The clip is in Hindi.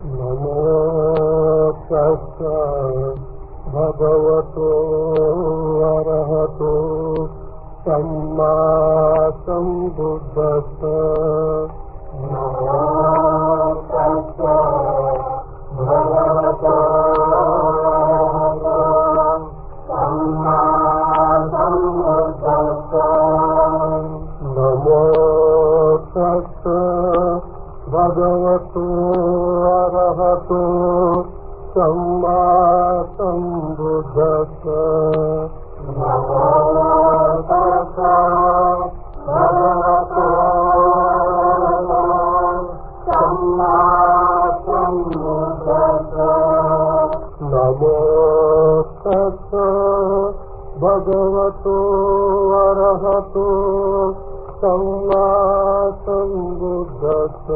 नमो तस् भगवतो अरहतो सम्मा सम्बुद्धस्स नमो तस् भगवतो अरहतो सम्मा सम्बुद्धस्स नमो तस् भगवतो अरहतो सम्मा सम्बुद्धस्स नमो तस् भगवतो अरहतो सम्मा सम्बुद्धस्स